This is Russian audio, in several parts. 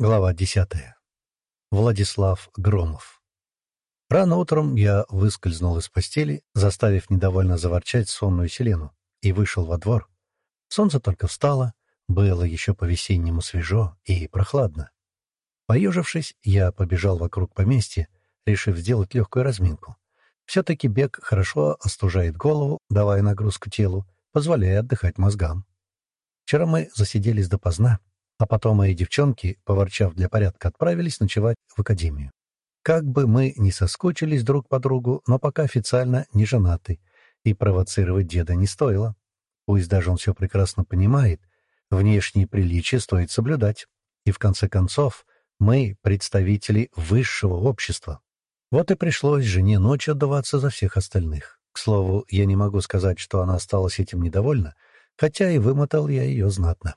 Глава десятая. Владислав Громов. Рано утром я выскользнул из постели, заставив недовольно заворчать сонную Селену, и вышел во двор. Солнце только встало, было еще по-весеннему свежо и прохладно. Поежившись, я побежал вокруг поместья, решив сделать легкую разминку. Все-таки бег хорошо остужает голову, давая нагрузку телу, позволяя отдыхать мозгам. Вчера мы засиделись допоздна, а потом мои девчонки, поворчав для порядка, отправились ночевать в академию. Как бы мы ни соскучились друг по другу, но пока официально не женаты, и провоцировать деда не стоило. Пусть даже он все прекрасно понимает, внешние приличия стоит соблюдать. И в конце концов, мы — представители высшего общества. Вот и пришлось жене ночью отдаваться за всех остальных. К слову, я не могу сказать, что она осталась этим недовольна, хотя и вымотал я ее знатно.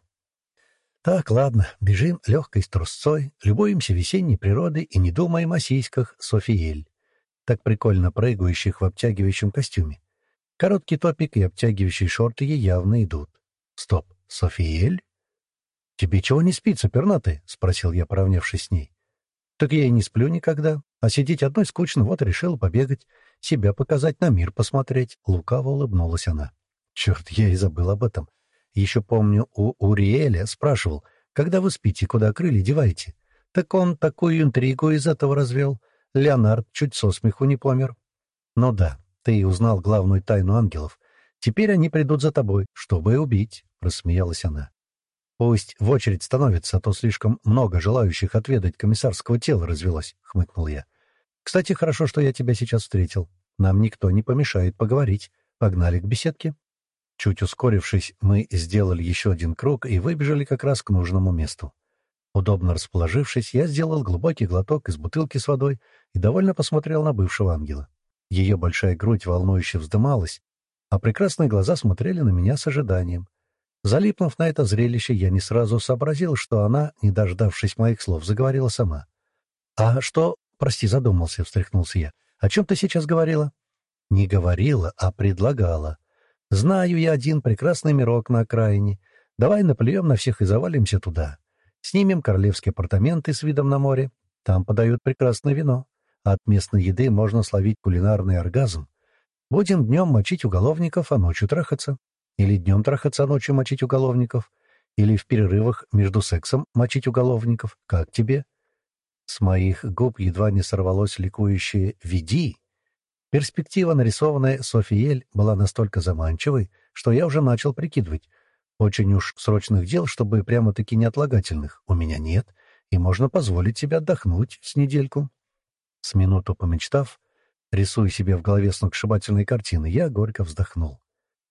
Так, ладно, бежим легкой трусцой, любуемся весенней природой и не думаем о сиськах Софиель, так прикольно прыгающих в обтягивающем костюме. Короткий топик и обтягивающие шорты ей явно идут. Стоп, Софиель? «Тебе чего не спится, пернатый?» — спросил я, поравнявшись с ней. «Так я и не сплю никогда, а сидеть одной скучно, вот решила побегать, себя показать, на мир посмотреть». Лукаво улыбнулась она. «Черт, я и забыл об этом. Еще помню, у Уриэля спрашивал, когда вы спите, куда крылья деваете? Так он такую интригу из этого развел. Леонард чуть со смеху не помер. Ну да, ты узнал главную тайну ангелов. Теперь они придут за тобой, чтобы убить, — рассмеялась она. Пусть в очередь становится, а то слишком много желающих отведать комиссарского тела развелось, — хмыкнул я. Кстати, хорошо, что я тебя сейчас встретил. Нам никто не помешает поговорить. Погнали к беседке. Чуть ускорившись, мы сделали еще один круг и выбежали как раз к нужному месту. Удобно расположившись, я сделал глубокий глоток из бутылки с водой и довольно посмотрел на бывшего ангела. Ее большая грудь волнующе вздымалась, а прекрасные глаза смотрели на меня с ожиданием. Залипнув на это зрелище, я не сразу сообразил, что она, не дождавшись моих слов, заговорила сама. «А что...» — прости, задумался, — встряхнулся я. «О чем ты сейчас говорила?» «Не говорила, а предлагала. Знаю я один прекрасный мирок на окраине. Давай наплюем на всех и завалимся туда. Снимем королевские апартаменты с видом на море. Там подают прекрасное вино. от местной еды можно словить кулинарный оргазм. Будем днем мочить уголовников, а ночью трахаться. Или днем трахаться, а ночью мочить уголовников. Или в перерывах между сексом мочить уголовников. Как тебе? С моих губ едва не сорвалось ликующее «Веди!» Перспектива, нарисованная Софиель, была настолько заманчивой, что я уже начал прикидывать. Очень уж срочных дел, чтобы прямо-таки неотлагательных, у меня нет, и можно позволить себе отдохнуть с недельку. С минуту помечтав, рисуя себе в голове сногсшибательные картины, я горько вздохнул.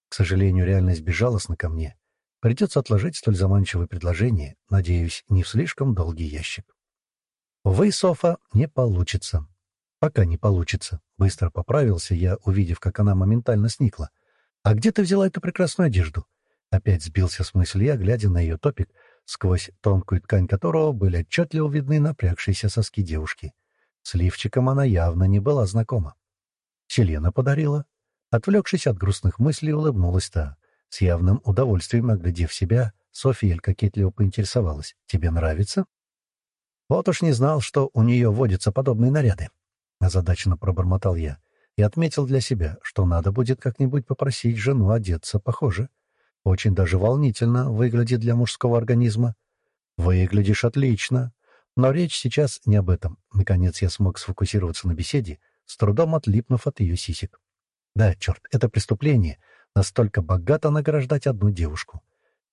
К сожалению, реальность безжалостна ко мне. Придется отложить столь заманчивое предложение, надеюсь, не в слишком долгий ящик. Увы, Софа, не получится. Пока не получится. Быстро поправился я, увидев, как она моментально сникла. «А где ты взяла эту прекрасную одежду?» Опять сбился с мысли я, глядя на ее топик, сквозь тонкую ткань которого были отчетливо видны напрягшиеся соски девушки. С лифчиком она явно не была знакома. Селена подарила. Отвлекшись от грустных мыслей, улыбнулась та. С явным удовольствием, оглядев себя, София кокетливо поинтересовалась. «Тебе нравится?» Вот уж не знал, что у нее водятся подобные наряды. Озадаченно пробормотал я и отметил для себя, что надо будет как-нибудь попросить жену одеться похоже. Очень даже волнительно выглядит для мужского организма. Выглядишь отлично. Но речь сейчас не об этом. Наконец я смог сфокусироваться на беседе, с трудом отлипнув от ее сисек. Да, черт, это преступление — настолько богато награждать одну девушку.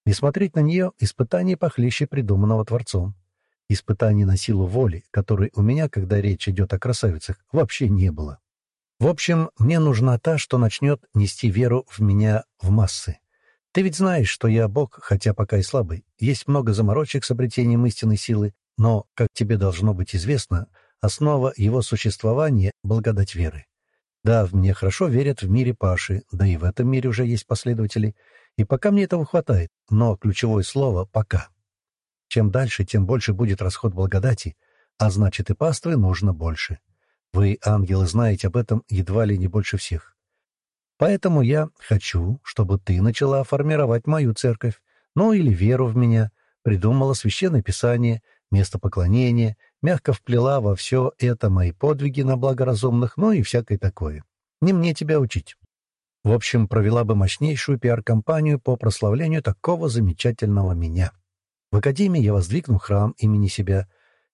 Не смотреть на нее — испытание похлеще придуманного Творцом. Испытаний на силу воли, которой у меня, когда речь идет о красавицах, вообще не было. В общем, мне нужна та, что начнет нести веру в меня в массы. Ты ведь знаешь, что я бог, хотя пока и слабый. Есть много заморочек с обретением истинной силы, но, как тебе должно быть известно, основа его существования — благодать веры. Да, в меня хорошо верят в мире Паши, да и в этом мире уже есть последователи, и пока мне этого хватает, но ключевое слово — «пока». Чем дальше, тем больше будет расход благодати, а значит и паствы нужно больше. Вы, ангелы, знаете об этом едва ли не больше всех. Поэтому я хочу, чтобы ты начала формировать мою церковь, ну или веру в меня, придумала священное писание, место поклонения, мягко вплела во все это мои подвиги на благоразумных, ну и всякое такое. Не мне тебя учить. В общем, провела бы мощнейшую пиар-компанию по прославлению такого замечательного меня. В Академии я воздвигну храм имени себя.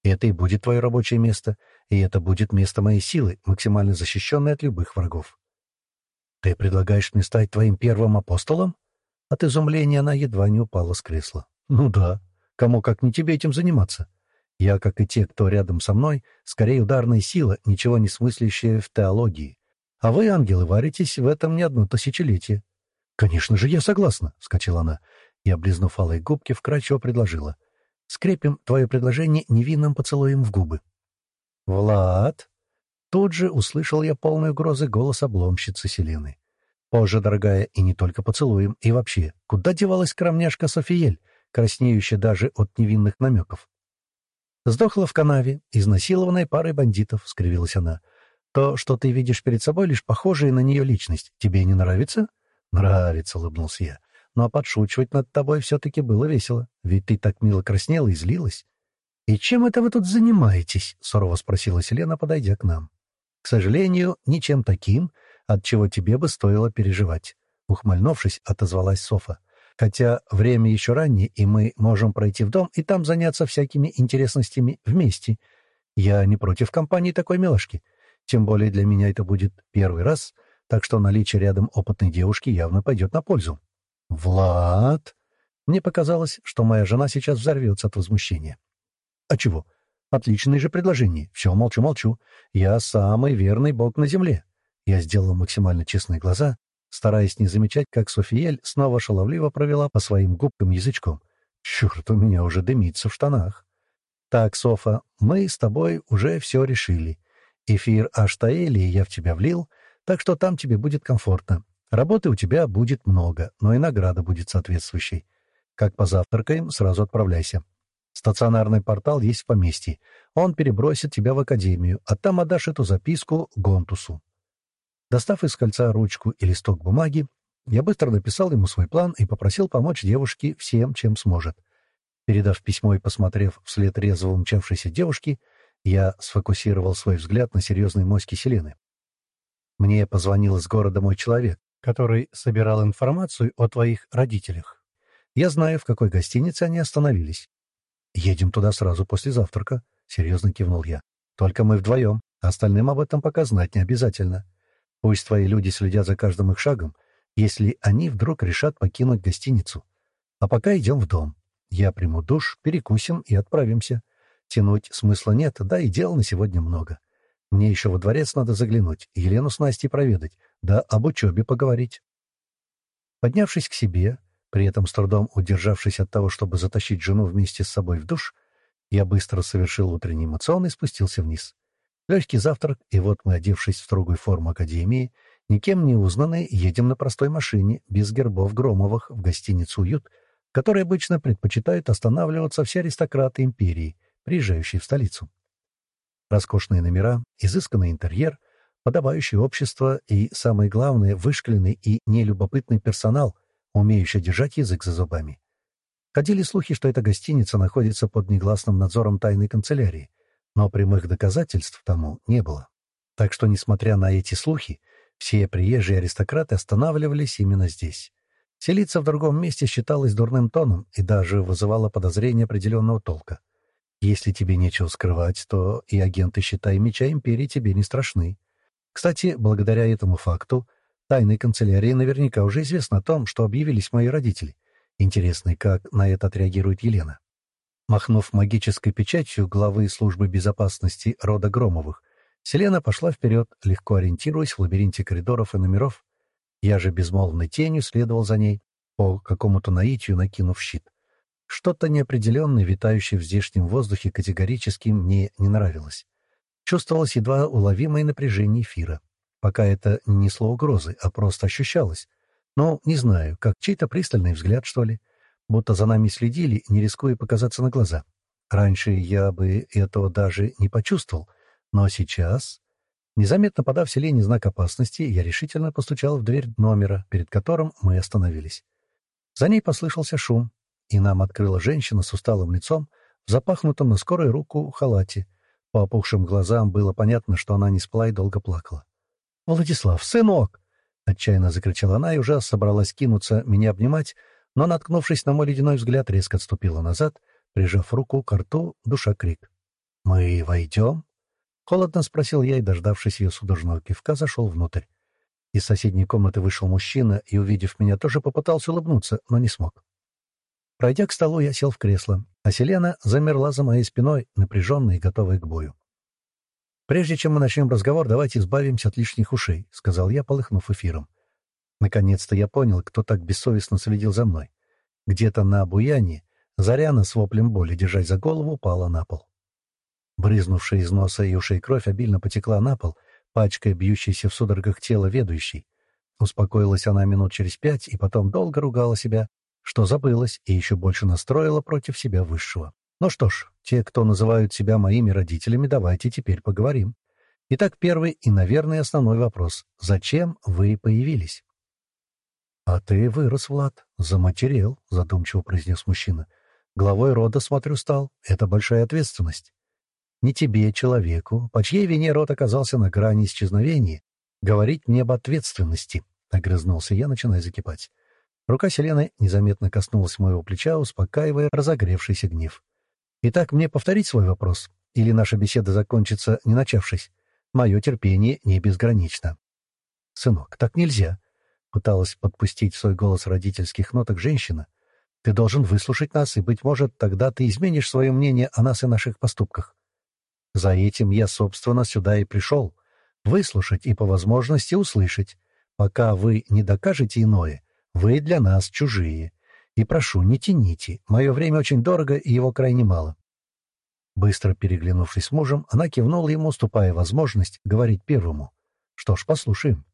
Это и будет твое рабочее место, и это будет место моей силы, максимально защищенной от любых врагов. Ты предлагаешь мне стать твоим первым апостолом? От изумления она едва не упала с кресла. Ну да, кому как не тебе этим заниматься. Я, как и те, кто рядом со мной, скорее ударная сила, ничего не смыслящая в теологии. А вы, ангелы, варитесь в этом не одно тысячелетие. — Конечно же, я согласна, — вскочила она и, облизнув алые губки, вкрадчиво предложила. — Скрепим твое предложение невинным поцелуем в губы. — Влад! Тут же услышал я полную угрозы голос обломщицы Селены. Позже, дорогая, и не только поцелуем, и вообще, куда девалась кромняшка Софиель, краснеющая даже от невинных намеков? Сдохла в канаве, изнасилованная парой бандитов, — скривилась она. То, что ты видишь перед собой, лишь похожая на нее личность. Тебе не нравится? Нравится, улыбнулся я. Но подшучивать над тобой все-таки было весело, ведь ты так мило краснела и злилась. «И чем это вы тут занимаетесь?» — сурово спросила Селена, подойдя к нам. «К сожалению, ничем таким, от чего тебе бы стоило переживать», — ухмыльнувшись, отозвалась Софа. «Хотя время еще раннее, и мы можем пройти в дом и там заняться всякими интересностями вместе. Я не против компании такой милашки. Тем более для меня это будет первый раз, так что наличие рядом опытной девушки явно пойдет на пользу. «Влад!» Мне показалось, что моя жена сейчас взорвется от возмущения. «А чего? Отличное же предложение. Все, молчу-молчу. Я самый верный бог на земле». Я сделал максимально честные глаза, стараясь не замечать, как Софиель снова шаловливо провела по своим губкам язычком. «Черт, у меня уже дымится в штанах». «Так, Софа, мы с тобой уже все решили. Эфир Аштаэли я в тебя влил, так что там тебе будет комфортно. Работы у тебя будет много, но и награда будет соответствующей. Как позавтракаем, сразу отправляйся. Стационарный портал есть в поместье. Он перебросит тебя в академию, а там отдашь эту записку Гонтусу. Достав из кольца ручку и листок бумаги, я быстро написал ему свой план и попросил помочь девушке всем, чем сможет. Передав письмо и посмотрев вслед резво умчавшейся девушки, я сфокусировал свой взгляд на серьезной моське Селены. Мне позвонил из города мой человек, который собирал информацию о твоих родителях. Я знаю, в какой гостинице они остановились. «Едем туда сразу после завтрака», — серьезно кивнул я. «Только мы вдвоем. Остальным об этом пока знать не обязательно. Пусть твои люди следят за каждым их шагом, если они вдруг решат покинуть гостиницу. А пока идем в дом. Я приму душ, перекусим и отправимся. Тянуть смысла нет, да и дел на сегодня много. Мне еще во дворец надо заглянуть, Елену с Настей проведать, да об учебе поговорить. Поднявшись к себе, при этом с трудом удержавшись от того, чтобы затащить жену вместе с собой в душ, я быстро совершил утренний эмоцион и спустился вниз. Легкий завтрак, и вот мы, одевшись в строгую форму Академии, никем не узнанные, едем на простой машине, без гербов Громовых, в гостиницу «Уют», в которой обычно предпочитают останавливаться все аристократы империи, приезжающий в столицу. Роскошные номера, изысканный интерьер, подобающее общество и, самое главное, вышкаленный и нелюбопытный персонал, умеющий держать язык за зубами. Ходили слухи, что эта гостиница находится под негласным надзором тайной канцелярии, но прямых доказательств тому не было. Так что, несмотря на эти слухи, все приезжие аристократы останавливались именно здесь. Селиться в другом месте считалось дурным тоном и даже вызывало подозрение определенного толка. Если тебе нечего скрывать, то и агенты, считай, меча империи тебе не страшны. Кстати, благодаря этому факту, тайной канцелярии наверняка уже известно о том, что объявились мои родители. Интересно, как на это отреагирует Елена. Махнув магической печатью главы службы безопасности рода Громовых, Селена пошла вперед, легко ориентируясь в лабиринте коридоров и номеров. Я же безмолвной тенью следовал за ней, по какому-то наитию накинув щит. Что-то неопределенное, витающее в здешнем воздухе, категорически мне не нравилось. Чувствовалось едва уловимое напряжение эфира. Пока это не несло угрозы, а просто ощущалось. Но, не знаю, как чей-то пристальный взгляд, что ли. Будто за нами следили, не рискуя показаться на глаза. Раньше я бы этого даже не почувствовал, но сейчас... Незаметно подав Селене знак опасности, я решительно постучал в дверь номера, перед которым мы остановились. За ней послышался шум, и нам открыла женщина с усталым лицом в запахнутом на скорую руку халате. По опухшим глазам было понятно, что она не спала и долго плакала. «Владислав, сынок!» — отчаянно закричала она и уже собралась кинуться, меня обнимать, но, наткнувшись на мой ледяной взгляд, резко отступила назад, прижав руку к рту, душа крик. «Мы войдем?» — холодно спросил я и, дождавшись ее судорожного кивка, зашел внутрь. Из соседней комнаты вышел мужчина и, увидев меня, тоже попытался улыбнуться, но не смог. Пройдя к столу, я сел в кресло, а Селена замерла за моей спиной, напряженная и готовая к бою. «Прежде чем мы начнем разговор, давайте избавимся от лишних ушей», — сказал я, полыхнув эфиром. Наконец-то я понял, кто так бессовестно следил за мной. Где-то на обуянии Заряна с воплем боли, держась за голову, упала на пол. Брызнувшая из носа и ушей кровь обильно потекла на пол, пачкая бьющейся в судорогах тело ведущей. Успокоилась она минут через пять и потом долго ругала себя, что забылась и еще больше настроила против себя высшего. Ну что ж, те, кто называют себя моими родителями, давайте теперь поговорим. Итак, первый и, наверное, основной вопрос. Зачем вы появились? — А ты вырос, Влад, заматерел, — задумчиво произнес мужчина. — Главой рода, смотрю, стал. Это большая ответственность. Не тебе, человеку, по чьей вине род оказался на грани исчезновения, говорить мне об ответственности, — огрызнулся я, начиная закипать. Рука Селены незаметно коснулась моего плеча, успокаивая разогревшийся гнев. «Итак, мне повторить свой вопрос? Или наша беседа закончится, не начавшись? Мое терпение не безгранично». «Сынок, так нельзя», — пыталась подпустить свой голос родительских ноток женщина. «Ты должен выслушать нас, и, быть может, тогда ты изменишь свое мнение о нас и наших поступках. За этим я, собственно, сюда и пришел. Выслушать и, по возможности, услышать. Пока вы не докажете иное, вы для нас чужие. И прошу, не тяните. Мое время очень дорого, и его крайне мало». Быстро переглянувшись с мужем, она кивнула ему, уступая возможность говорить первому. «Что ж, послушаем».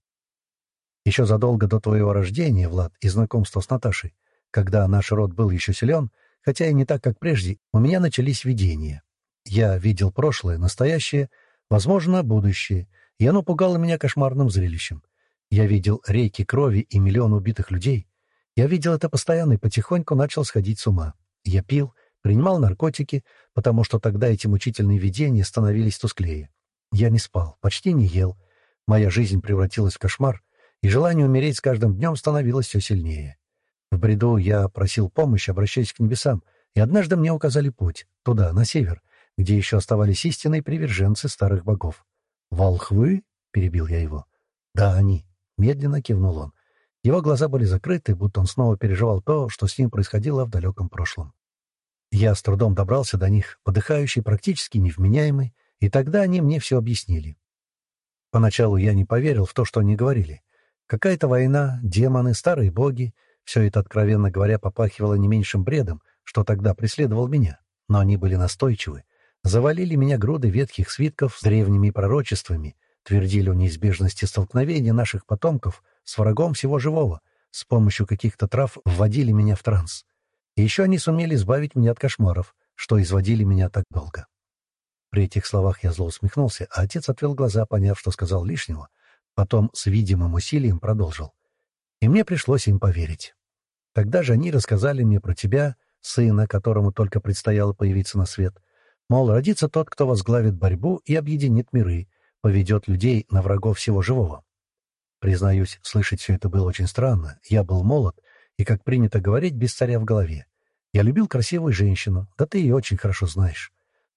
Еще задолго до твоего рождения, Влад, и знакомства с Наташей, когда наш род был еще силен, хотя и не так, как прежде, у меня начались видения. Я видел прошлое, настоящее, возможно, будущее, и оно пугало меня кошмарным зрелищем. Я видел реки крови и миллион убитых людей. Я видел это постоянно и потихоньку начал сходить с ума. Я пил, принимал наркотики, потому что тогда эти мучительные видения становились тусклее. Я не спал, почти не ел. Моя жизнь превратилась в кошмар, и желание умереть с каждым днем становилось все сильнее. В бреду я просил помощи, обращаясь к небесам, и однажды мне указали путь, туда, на север, где еще оставались истинные приверженцы старых богов. «Волхвы?» — перебил я его. «Да, они. Медленно кивнул он. Его глаза были закрыты, будто он снова переживал то, что с ним происходило в далеком прошлом. Я с трудом добрался до них, подыхающий, практически невменяемый, и тогда они мне все объяснили. Поначалу я не поверил в то, что они говорили. Какая-то война, демоны, старые боги — все это, откровенно говоря, попахивало не меньшим бредом, что тогда преследовал меня. Но они были настойчивы, завалили меня груды ветхих свитков с древними пророчествами, твердили о неизбежности столкновения наших потомков с врагом всего живого, с помощью каких-то трав вводили меня в транс. И еще они сумели избавить меня от кошмаров, что изводили меня так долго. При этих словах я зло усмехнулся, а отец отвел глаза, поняв, что сказал лишнего. Потом с видимым усилием продолжил. И мне пришлось им поверить. Тогда же они рассказали мне про тебя, сына, которому только предстояло появиться на свет. Мол, родится тот, кто возглавит борьбу и объединит миры, поведет людей на врагов всего живого. Признаюсь, слышать все это было очень странно. Я был молод, и, как принято говорить, без царя в голове. Я любил красивую женщину, да ты ее очень хорошо знаешь.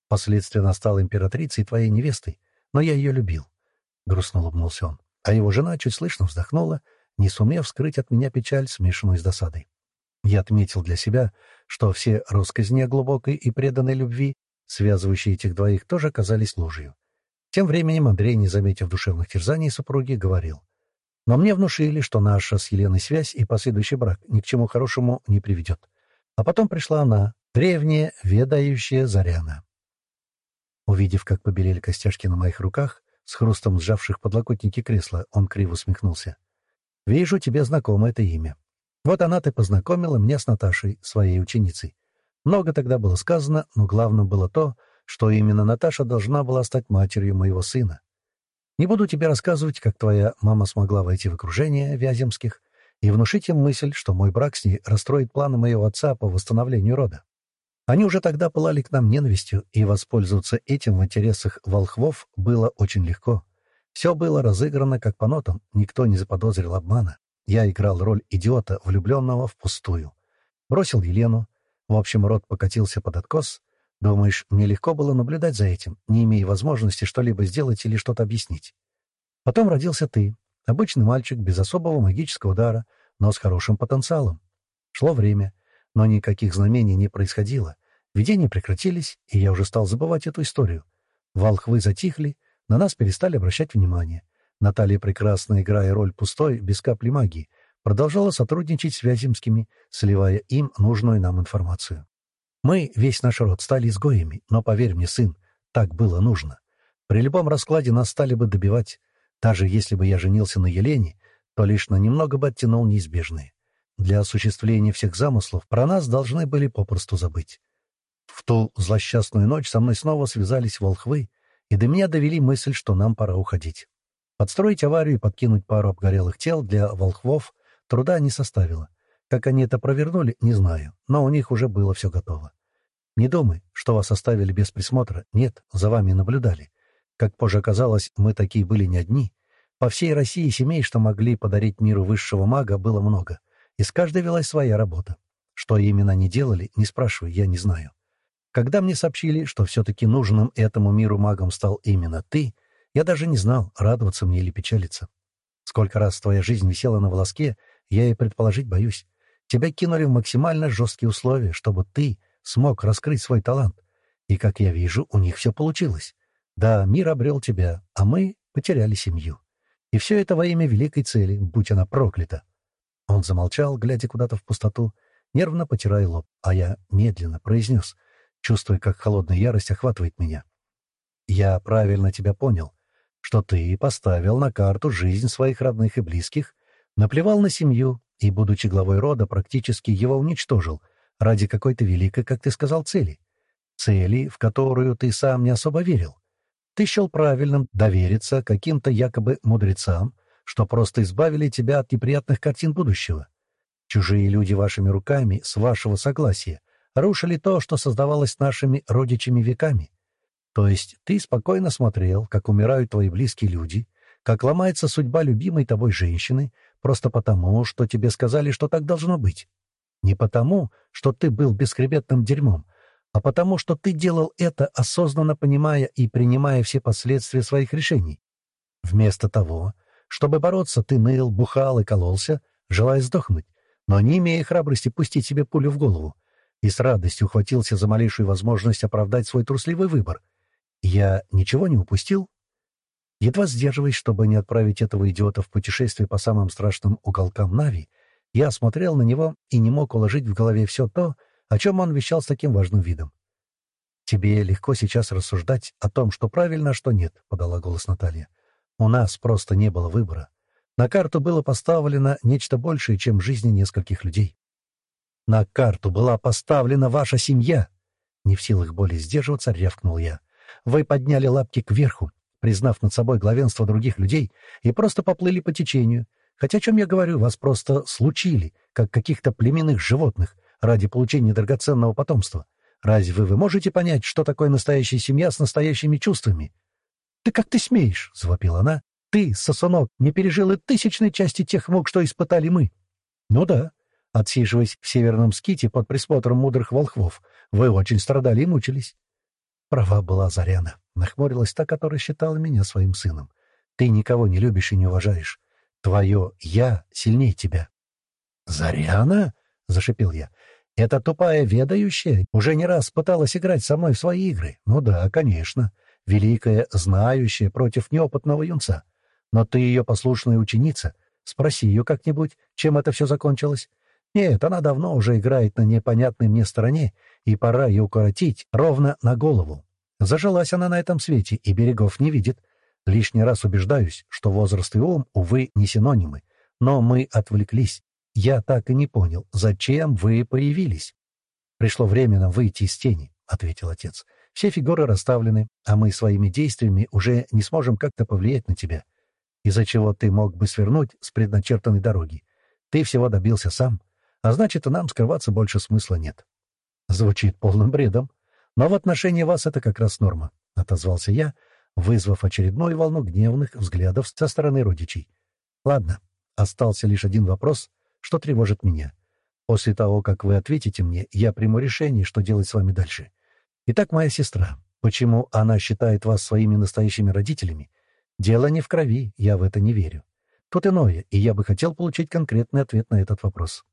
Впоследствии она стала императрицей твоей невестой, но я ее любил. Грустно улыбнулся он. А его жена чуть слышно вздохнула, не сумев скрыть от меня печаль, смешанную с досадой. Я отметил для себя, что все россказни о глубокой и преданной любви, связывающие этих двоих, тоже оказались ложью. Тем временем Андрей, не заметив душевных терзаний супруги, говорил. «Но мне внушили, что наша с Еленой связь и последующий брак ни к чему хорошему не приведет. А потом пришла она, древняя, ведающая Заряна». Увидев, как побелели костяшки на моих руках, с хрустом сжавших подлокотники кресла, он криво усмехнулся. «Вижу, тебе знакомо это имя. Вот она ты познакомила меня с Наташей, своей ученицей. Много тогда было сказано, но главным было то, что именно Наташа должна была стать матерью моего сына. Не буду тебе рассказывать, как твоя мама смогла войти в окружение Вяземских и внушить им мысль, что мой брак с ней расстроит планы моего отца по восстановлению рода. Они уже тогда пылали к нам ненавистью, и воспользоваться этим в интересах волхвов было очень легко. Все было разыграно как по нотам, никто не заподозрил обмана. Я играл роль идиота, влюбленного впустую. Бросил Елену. В общем, рот покатился под откос. Думаешь, мне легко было наблюдать за этим, не имея возможности что-либо сделать или что-то объяснить. Потом родился ты, обычный мальчик, без особого магического дара, но с хорошим потенциалом. Шло время, но никаких знамений не происходило. Видения прекратились, и я уже стал забывать эту историю. Волхвы затихли, на нас перестали обращать внимание. Наталья, прекрасно играя роль пустой, без капли магии, продолжала сотрудничать с Вяземскими, сливая им нужную нам информацию. Мы, весь наш род, стали изгоями, но, поверь мне, сын, так было нужно. При любом раскладе нас стали бы добивать. Даже если бы я женился на Елене, то лишь на немного бы оттянул неизбежное. Для осуществления всех замыслов про нас должны были попросту забыть. В ту злосчастную ночь со мной снова связались волхвы, и до меня довели мысль, что нам пора уходить. Подстроить аварию и подкинуть пару обгорелых тел для волхвов труда не составило. Как они это провернули, не знаю, но у них уже было все готово. Не думай, что вас оставили без присмотра. Нет, за вами наблюдали. Как позже оказалось, мы такие были не одни. По всей России семей, что могли подарить миру высшего мага, было много. И с каждой велась своя работа. Что именно они делали, не спрашивай, я не знаю. Когда мне сообщили, что все-таки нужным этому миру магом стал именно ты, я даже не знал, радоваться мне или печалиться. Сколько раз твоя жизнь висела на волоске, я и предположить боюсь. Тебя кинули в максимально жесткие условия, чтобы ты смог раскрыть свой талант. И, как я вижу, у них все получилось. Да, мир обрел тебя, а мы потеряли семью. И все это во имя великой цели, будь она проклята. Он замолчал, глядя куда-то в пустоту, нервно потирая лоб, а я медленно произнес, чувствуя, как холодная ярость охватывает меня. «Я правильно тебя понял, что ты поставил на карту жизнь своих родных и близких, наплевал на семью и, будучи главой рода, практически его уничтожил ради какой-то великой, как ты сказал, цели. Цели, в которую ты сам не особо верил. Ты счел правильным довериться каким-то якобы мудрецам, что просто избавили тебя от неприятных картин будущего. Чужие люди вашими руками, с вашего согласия, рушили то, что создавалось нашими родичами веками. То есть ты спокойно смотрел, как умирают твои близкие люди, как ломается судьба любимой тобой женщины, просто потому, что тебе сказали, что так должно быть. Не потому, что ты был бесхребетным дерьмом, а потому, что ты делал это, осознанно понимая и принимая все последствия своих решений. Вместо того, чтобы бороться, ты ныл, бухал и кололся, желая сдохнуть, но не имея храбрости пустить себе пулю в голову, и с радостью ухватился за малейшую возможность оправдать свой трусливый выбор. Я ничего не упустил? Едва сдерживаясь, чтобы не отправить этого идиота в путешествие по самым страшным уголкам Нави, я смотрел на него и не мог уложить в голове все то, о чем он вещал с таким важным видом. «Тебе легко сейчас рассуждать о том, что правильно, а что нет», — подала голос Наталья. «У нас просто не было выбора. На карту было поставлено нечто большее, чем жизни нескольких людей. На карту была поставлена ваша семья. Не в силах более сдерживаться, рявкнул я. Вы подняли лапки кверху, признав над собой главенство других людей, и просто поплыли по течению. Хотя о чем я говорю, вас просто случили, как каких-то племенных животных, ради получения драгоценного потомства. Разве вы можете понять, что такое настоящая семья с настоящими чувствами? — Ты как ты смеешь? — завопила она. — Ты, сосунок, не пережил и тысячной части тех мук, что испытали мы. — Ну да, Отсиживаясь в северном ските под присмотром мудрых волхвов, вы очень страдали и мучились. Права была Заряна. Нахмурилась та, которая считала меня своим сыном. Ты никого не любишь и не уважаешь. Твое «я» сильнее тебя. «Заряна?» — зашипел я. «Эта тупая ведающая уже не раз пыталась играть со мной в свои игры. Ну да, конечно. Великая знающая против неопытного юнца. Но ты ее послушная ученица. Спроси ее как-нибудь, чем это все закончилось. Нет, она давно уже играет на непонятной мне стороне, и пора ее укоротить ровно на голову. Зажилась она на этом свете и берегов не видит. Лишний раз убеждаюсь, что возраст и ум, увы, не синонимы. Но мы отвлеклись. Я так и не понял, зачем вы появились. «Пришло время нам выйти из тени», — ответил отец. «Все фигуры расставлены, а мы своими действиями уже не сможем как-то повлиять на тебя, из-за чего ты мог бы свернуть с предначертанной дороги. Ты всего добился сам, а значит, и нам скрываться больше смысла нет. Звучит полным бредом. Но в отношении вас это как раз норма, — отозвался я, вызвав очередную волну гневных взглядов со стороны родичей. Ладно, остался лишь один вопрос, что тревожит меня. После того, как вы ответите мне, я приму решение, что делать с вами дальше. Итак, моя сестра, почему она считает вас своими настоящими родителями? Дело не в крови, я в это не верю. Тут иное, и я бы хотел получить конкретный ответ на этот вопрос.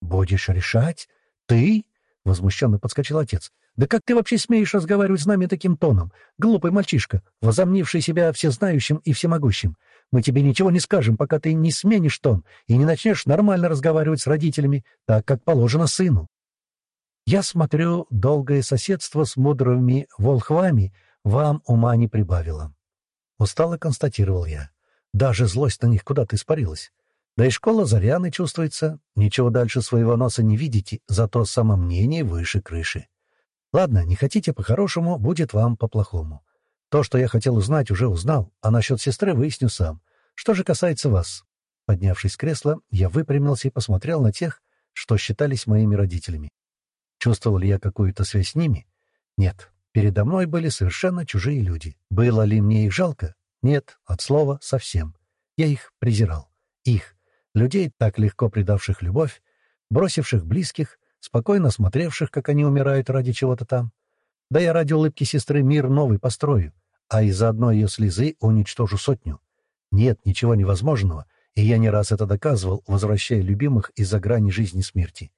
«Будешь решать? Ты?» — возмущенно подскочил отец. «Да как ты вообще смеешь разговаривать с нами таким тоном? Глупый мальчишка, возомнивший себя всезнающим и всемогущим. Мы тебе ничего не скажем, пока ты не сменишь тон и не начнешь нормально разговаривать с родителями, так, как положено сыну». «Я смотрю, долгое соседство с мудрыми волхвами вам ума не прибавило». Устало констатировал я. Даже злость на них куда-то испарилась. Да и школа Заряны чувствуется. Ничего дальше своего носа не видите, зато самомнение выше крыши. Ладно, не хотите по-хорошему, будет вам по-плохому. То, что я хотел узнать, уже узнал, а насчет сестры выясню сам. Что же касается вас? Поднявшись с кресла, я выпрямился и посмотрел на тех, что считались моими родителями. Чувствовал ли я какую-то связь с ними? Нет. Передо мной были совершенно чужие люди. Было ли мне их жалко? Нет, от слова совсем. Я их презирал. Их, людей, так легко предавших любовь, бросивших близких, спокойно смотревших, как они умирают ради чего-то там. Да я ради улыбки сестры мир новый построю, а из-за одной ее слезы уничтожу сотню. Нет ничего невозможного, и я не раз это доказывал, возвращая любимых из-за грани жизни и смерти.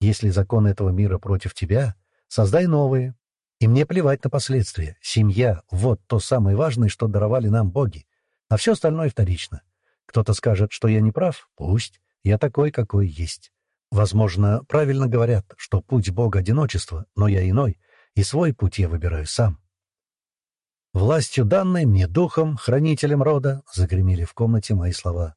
Если законы этого мира против тебя, создай новые. И мне плевать на последствия. Семья — вот то самое важное, что даровали нам боги. А все остальное вторично. Кто-то скажет, что я не прав? Пусть. Я такой, какой есть. Возможно, правильно говорят, что путь Бога — одиночество, но я иной, и свой путь я выбираю сам. «Властью данной мне духом, хранителем рода», — загремели в комнате мои слова.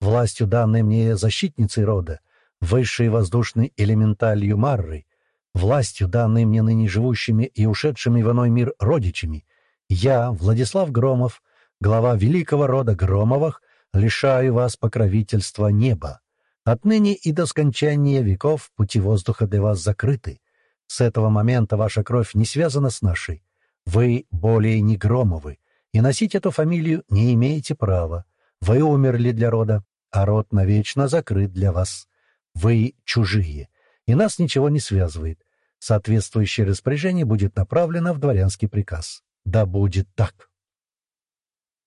«Властью данной мне защитницей рода, высшей воздушной элементалью Маррой, властью данной мне ныне живущими и ушедшими в иной мир родичами, я, Владислав Громов, глава великого рода Громовых, лишаю вас покровительства неба. Отныне и до скончания веков пути воздуха для вас закрыты. С этого момента ваша кровь не связана с нашей. Вы более не Громовы, и носить эту фамилию не имеете права. Вы умерли для рода, а род навечно закрыт для вас. Вы чужие, и нас ничего не связывает. Соответствующее распоряжение будет направлено в дворянский приказ. Да будет так.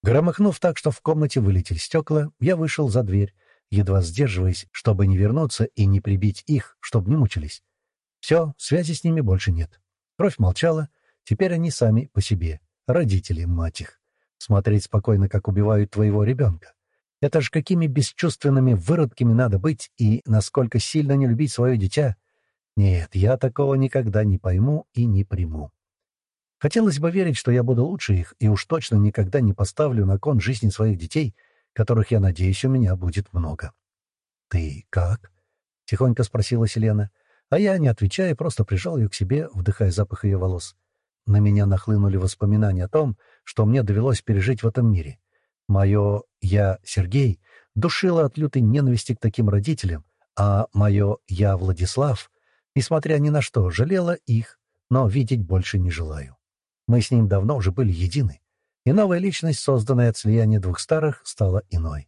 Громыхнув так, что в комнате вылетели стекла, я вышел за дверь, едва сдерживаясь, чтобы не вернуться и не прибить их, чтобы не мучились. Все, связи с ними больше нет. Кровь молчала, теперь они сами по себе. Родители, мать их. Смотреть спокойно, как убивают твоего ребенка. Это ж какими бесчувственными выродками надо быть и насколько сильно не любить свое дитя. Нет, я такого никогда не пойму и не приму. Хотелось бы верить, что я буду лучше их, и уж точно никогда не поставлю на кон жизни своих детей, которых, я надеюсь, у меня будет много. — Ты как? — тихонько спросила Селена, а я, не отвечая, просто прижал ее к себе, вдыхая запах ее волос. На меня нахлынули воспоминания о том, что мне довелось пережить в этом мире. Мое «я, Сергей» душило от лютой ненависти к таким родителям, а мое «я, Владислав», несмотря ни на что, жалело их, но видеть больше не желаю. Мы с ним давно уже были едины, и новая личность, созданная от слияния двух старых, стала иной.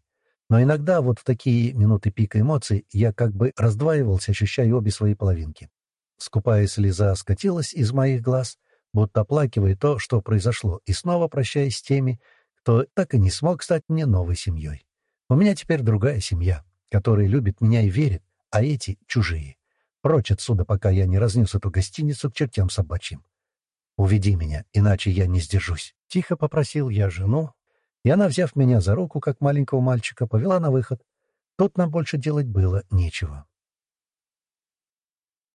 Но иногда вот в такие минуты пика эмоций я как бы раздваивался, ощущая обе свои половинки. Скупая слеза скатилась из моих глаз, будто оплакивая то, что произошло, и снова прощаясь с теми, кто так и не смог стать мне новой семьей. У меня теперь другая семья, которая любит меня и верит, а эти — чужие. Прочь отсюда, пока я не разнес эту гостиницу к чертям собачьим. «Уведи меня, иначе я не сдержусь». Тихо попросил я жену, и она, взяв меня за руку, как маленького мальчика, повела на выход. Тут нам больше делать было нечего.